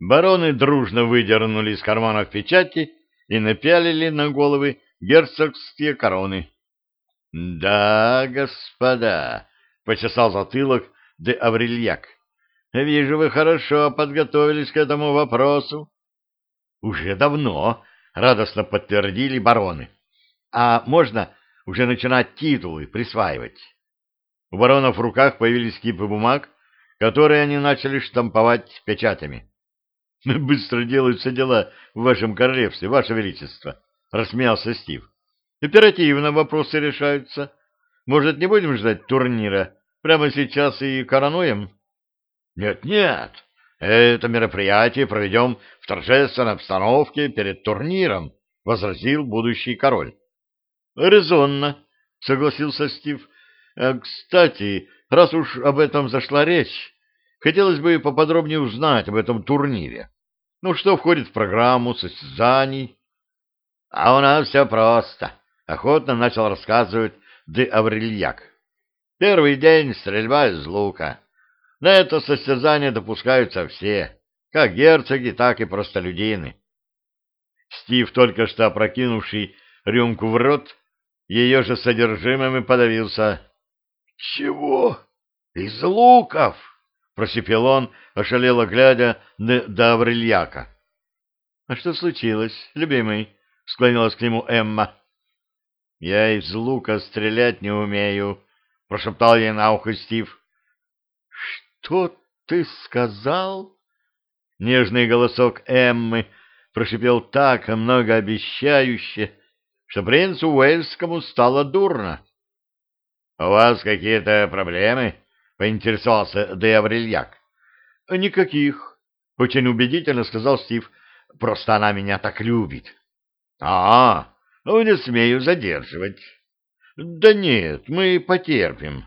Бароны дружно выдернули из карманов печати и напялили на головы герцогские короны. — Да, господа, — почесал затылок де Аврельяк, — вижу, вы хорошо подготовились к этому вопросу. — Уже давно, — радостно подтвердили бароны. — А можно уже начинать титулы присваивать? У баронов в руках появились кипы бумаг, которые они начали штамповать печатями. — Быстро делаются дела в вашем королевстве, ваше величество, — рассмеялся Стив. — Оперативно вопросы решаются. Может, не будем ждать турнира? Прямо сейчас и коронуем? Нет, — Нет-нет, это мероприятие проведем в торжественной обстановке перед турниром, — возразил будущий король. — Резонно, — согласился Стив. — Кстати, раз уж об этом зашла речь, Хотелось бы поподробнее узнать об этом турнире. Ну, что входит в программу состязаний? — А у нас все просто, — охотно начал рассказывать де Аврельяк. — Первый день стрельба из лука. На это состязание допускаются все, как герцоги, так и простолюдины. Стив, только что опрокинувший рюмку в рот, ее же содержимым и подавился. — Чего? Из луков? Просипел он, ошалело глядя на Даврильяка. — А что случилось, любимый? — склонилась к нему Эмма. — Я из лука стрелять не умею, — прошептал ей на ухо Стив. — Что ты сказал? Нежный голосок Эммы прошипел так многообещающе, что принцу Уэльскому стало дурно. — У вас какие-то проблемы? — поинтересовался де Аврельяк. — Никаких, — очень убедительно сказал Стив. — Просто она меня так любит. — А, ну не смею задерживать. — Да нет, мы потерпим.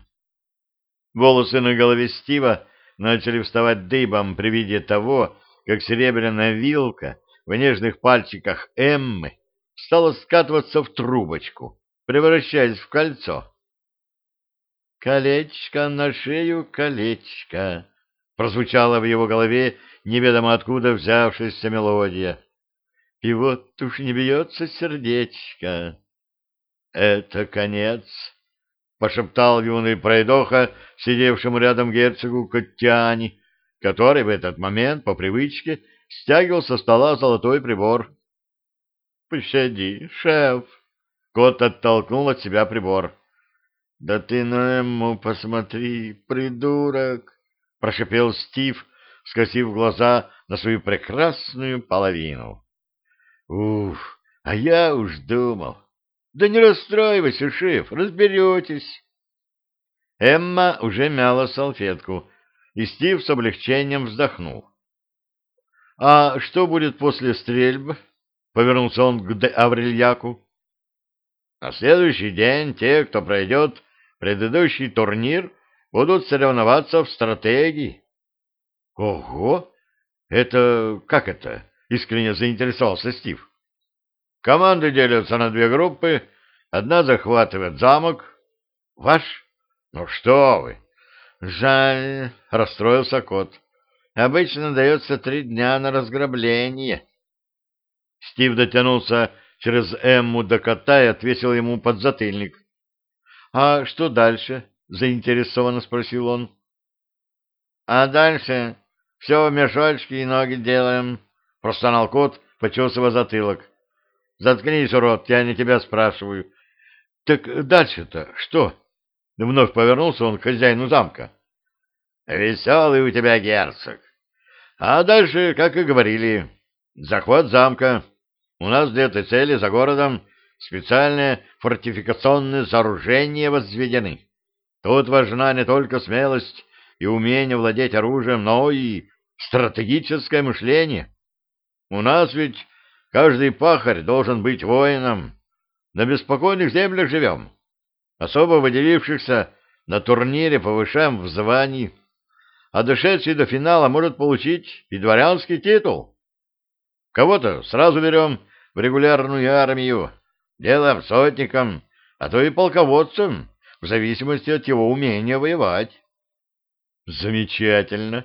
Волосы на голове Стива начали вставать дыбом при виде того, как серебряная вилка в нежных пальчиках Эммы стала скатываться в трубочку, превращаясь в кольцо. «Колечко на шею, колечко!» — прозвучала в его голове неведомо откуда взявшаяся мелодия. «И вот уж не бьется сердечко!» «Это конец!» — пошептал юный пройдоха, сидевшему рядом герцогу Коттяни, который в этот момент по привычке стягивал со стола золотой прибор. «Пощади, шеф!» — кот оттолкнул от себя прибор. «Да ты на Эмму посмотри, придурок!» — прошипел Стив, скосив глаза на свою прекрасную половину. «Уф, а я уж думал. Да не расстраивайся, шеф, разберетесь!» Эмма уже мяла салфетку, и Стив с облегчением вздохнул. «А что будет после стрельб?» — повернулся он к Аврельяку. «На следующий день те, кто пройдет предыдущий турнир будут соревноваться в стратегии. — Ого! Это как это? — искренне заинтересовался Стив. — Команды делятся на две группы. Одна захватывает замок. — Ваш? Ну что вы! Жаль, — расстроился кот. — Обычно дается три дня на разграбление. Стив дотянулся через Эмму до кота и отвесил ему подзатыльник. «А что дальше?» — заинтересованно спросил он. «А дальше все в мешочки и ноги делаем», — простонал кот, почесывая затылок. «Заткнись, урод, я не тебя спрашиваю». «Так дальше-то что?» — вновь повернулся он к хозяину замка. «Веселый у тебя герцог. А дальше, как и говорили, захват замка. У нас для этой цели за городом специальные фортификационные сооружения возведены. Тут важна не только смелость и умение владеть оружием, но и стратегическое мышление. У нас ведь каждый пахарь должен быть воином. На беспокойных землях живем. Особо выделившихся на турнире повышаем в звании, а дошедший до финала может получить и дворянский титул. Кого-то сразу берем в регулярную армию, Делаем сотником, а то и полководцем, в зависимости от его умения воевать. Замечательно.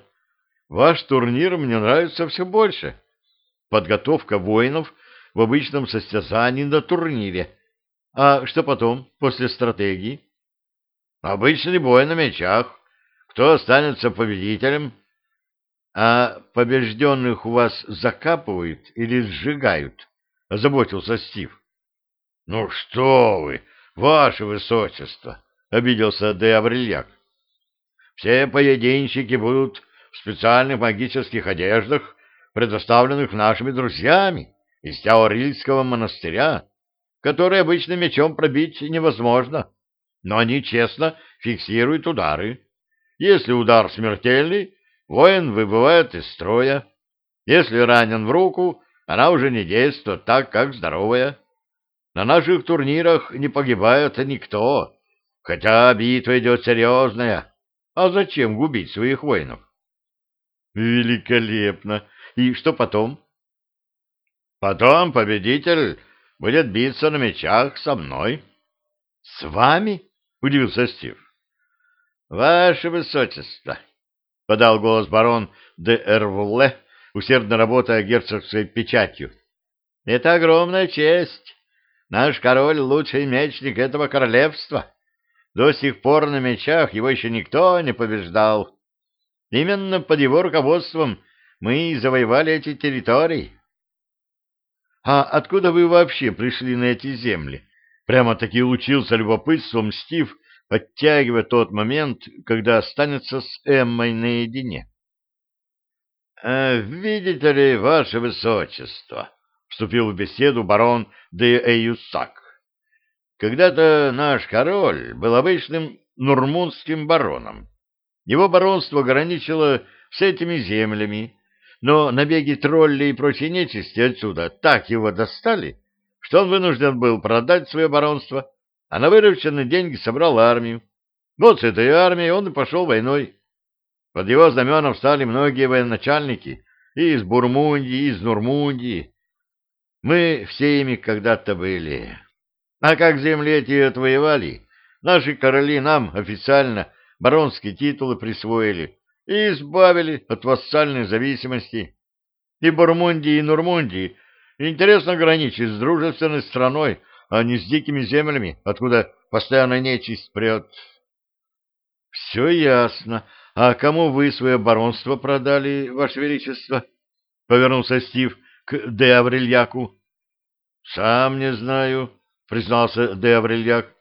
ваш турнир мне нравится все больше. Подготовка воинов в обычном состязании на турнире. А что потом, после стратегии? Обычный бой на мечах. Кто останется победителем? А побежденных у вас закапывают или сжигают? Озаботился Стив. Ну что вы, ваше высочество, обиделся де Аврельяк. Все поединщики будут в специальных магических одеждах, предоставленных нашими друзьями из Теорильского монастыря, которые обычно мечом пробить невозможно, но они честно фиксируют удары. Если удар смертельный, воин выбывает из строя. Если ранен в руку, она уже не действует так, как здоровая. На наших турнирах не погибает никто, хотя битва идет серьезная. А зачем губить своих воинов? Великолепно! И что потом? Потом победитель будет биться на мечах со мной. — С вами? — удивился Стив. — Ваше Высочество! — подал голос барон де Эрвле, усердно работая герцогской печатью. — Это огромная честь. Наш король — лучший мечник этого королевства. До сих пор на мечах его еще никто не побеждал. Именно под его руководством мы и завоевали эти территории. — А откуда вы вообще пришли на эти земли? Прямо-таки учился любопытством Стив, подтягивая тот момент, когда останется с Эммой наедине. «Э, — Видите ли, ваше высочество, — вступил в беседу барон де Эюсак, — когда-то наш король был обычным нурмунским бароном. Его баронство граничило с этими землями, но набеги троллей и прочей нечисти отсюда так его достали, что он вынужден был продать свое баронство, а на вырученные деньги собрал армию. Вот с этой армией он и пошел войной. Под его знаменом стали многие военачальники и из Бурмундии, и из Нурмундии. Мы все ими когда-то были. А как земли эти отвоевали, наши короли нам официально баронские титулы присвоили и избавили от вассальной зависимости. И Бурмундии, и Нурмундии интересно граничить с дружественной страной, а не с дикими землями, откуда постоянно нечисть прет. — Все ясно. А кому вы свое баронство продали, Ваше Величество? — повернулся Стив к де Аврельяку. — Сам не знаю, — признался де Аврельяк.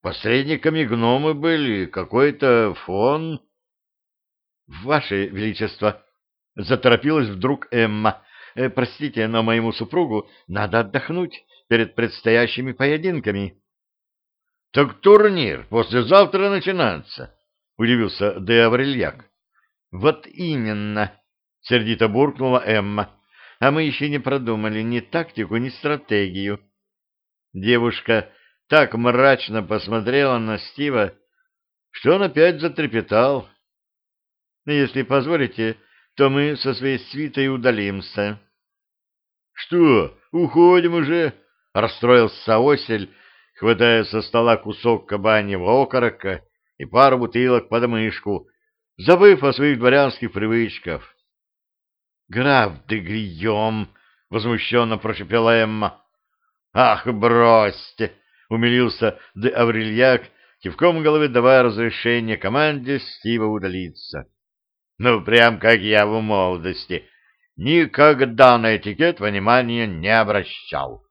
Посредниками гномы были, какой-то фон... — Ваше Величество! — заторопилась вдруг Эмма. Э, — Простите, но моему супругу надо отдохнуть перед предстоящими поединками. — Так турнир послезавтра начинается, — удивился де Аврельяк. — Вот именно, — сердито буркнула Эмма. — А мы еще не продумали ни тактику, ни стратегию. Девушка так мрачно посмотрела на Стива, что он опять затрепетал. «Если позволите, то мы со своей свитой удалимся». «Что, уходим уже?» — расстроился Осель, хватая со стола кусок кабаньего окорока и пару бутылок под мышку, забыв о своих дворянских привычках. «Граф де Грием!» — возмущенно прошепела Эмма. «Ах, бросьте!» — умилился де Аврельяк, кивком головы давая разрешение команде Стива удалиться. «Ну, прям как я в молодости. Никогда на этикет внимания не обращал».